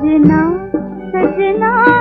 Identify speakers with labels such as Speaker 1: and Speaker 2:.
Speaker 1: सजना सजना।